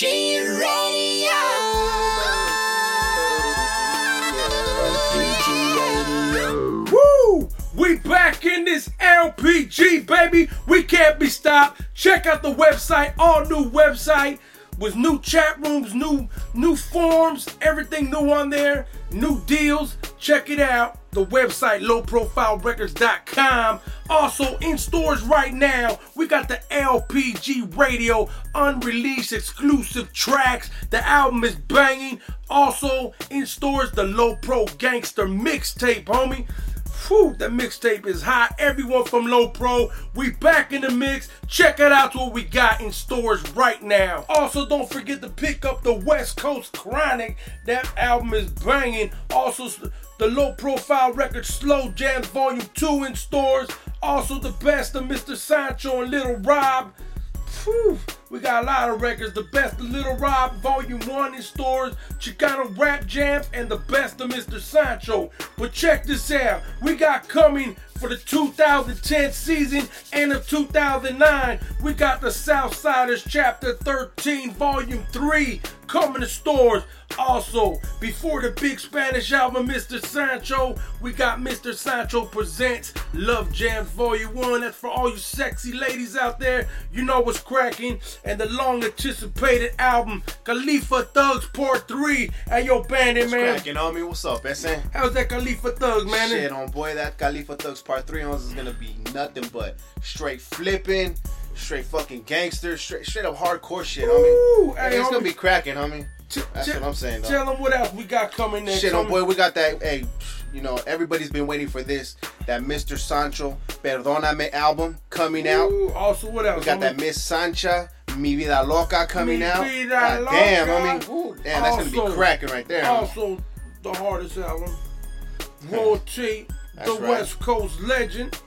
LPG Radio. LPG Radio. Woo! We back in this LPG, baby. We can't be stopped. Check out the website, all new website with new chat rooms, new new forms, everything new on there, new deals. Check it out. The website lowprofilerecords.com. Also in stores right now, we got the LPG Radio unreleased exclusive tracks. The album is banging. Also in stores, the Low Pro Gangster mixtape, homie. Whew, that mixtape is hot. Everyone from Low Pro, we back in the mix. Check it out what we got in stores right now. Also, don't forget to pick up the West Coast Chronic. That album is banging. Also, the Low Profile Record Slow Jams Volume 2 in stores. Also, the best of Mr. Sancho and Little Rob. Whew, we got a lot of records. The best of Little Rob, Volume 1 in stores, Chicano Rap Jams, and the best of Mr. Sancho. But check this out. We got coming for the 2010 season and of 2009. We got the Southsiders Chapter 13, Volume 3 coming to stores. Also, before the big Spanish album, Mr. Sancho, we got Mr. Sancho Presents Love Jams Volume 1. That's for all you sexy ladies out there. You know what's cracking. And the long anticipated album, Califa Thugs Part 3. Hey, yo, Bandit, man. What's man. cracking, homie? What's up, SM? How's that Califa Thugs, man? Shit, on boy, that Califa Thugs Part 3 on is gonna be nothing but straight flipping, straight fucking gangster, straight straight up hardcore shit, Woo! homie. Hey, it's homie. gonna be cracking, homie. That's what I'm saying, though. Tell them what else we got coming next. Shit, on homie. boy, we got that. Hey, you know, everybody's been waiting for this. That Mr. Sancho Perdóname album coming out. Also, what else? We got homie? that Miss Sancha, Mi Vida Loca coming Mi out. God damn, Loca. homie. Ooh, damn, that's gonna be cracking right there. Also, the hardest album. Royalty, That's the right. West Coast legend.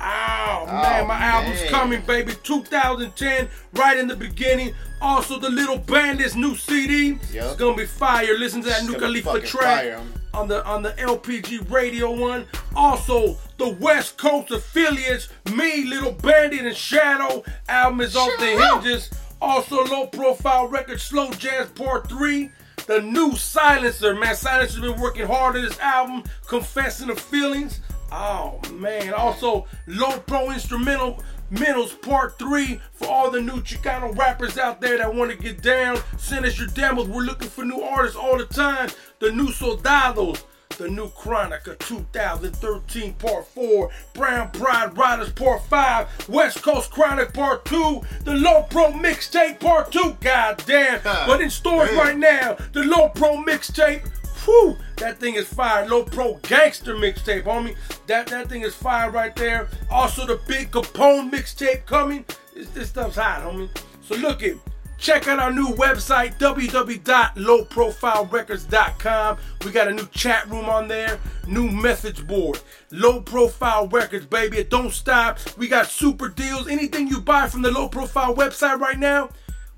Oh, Oh, man, my album's coming, baby. 2010, right in the beginning. Also, the Little Bandits new CD. Yup. It's gonna be fire. Listen to that It's new Califa track fire, on the on the LPG radio one. Also, the West Coast affiliates, me, Little Bandit, and Shadow. Album is off the hinges. Also, low profile record, Slow Jazz Part 3. The new Silencer, man. Silencer's been working hard on this album, confessing the feelings. Oh man. Also, low pro instrumental Mentals Part 3 for all the new Chicano rappers out there that want to get down. Send us your demos. We're looking for new artists all the time. The new Soldados. The new Chronica 2013 Part 4, Brown Pride Riders Part 5, West Coast Chronic Part 2, the Low Pro Mixtape Part 2, god damn. But in stores Damn. right now, the Low Pro Mixtape, whew, that thing is fire. Low Pro Gangster Mixtape, homie. That, that thing is fire right there. Also, the Big Capone Mixtape coming. This, this stuff's hot, homie. So look it. Check out our new website, www.lowprofilerecords.com. We got a new chat room on there, new message board. Low Profile Records, baby. It don't stop. We got super deals. Anything you buy from the Low Profile website right now,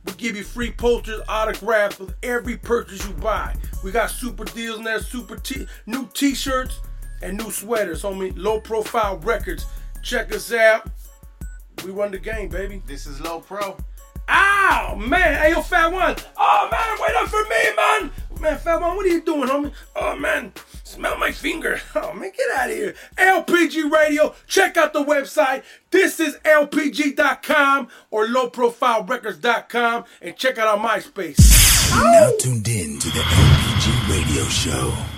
we give you free posters, autographs with every purchase you buy. We got super deals in there, super t- new t-shirts and new sweaters, homie. Low Profile Records. Check us out. We run the game, baby. This is Low Pro. Oh man, hey yo, Fat One. Oh man, wait up for me, man. Man, Fat One, what are you doing, homie? Oh man, smell my finger. Oh man, get out of here. LPG Radio. Check out the website. This is LPG.com or lowprofilerecords.com and check out our MySpace. You're now tuned in to the LPG Radio Show.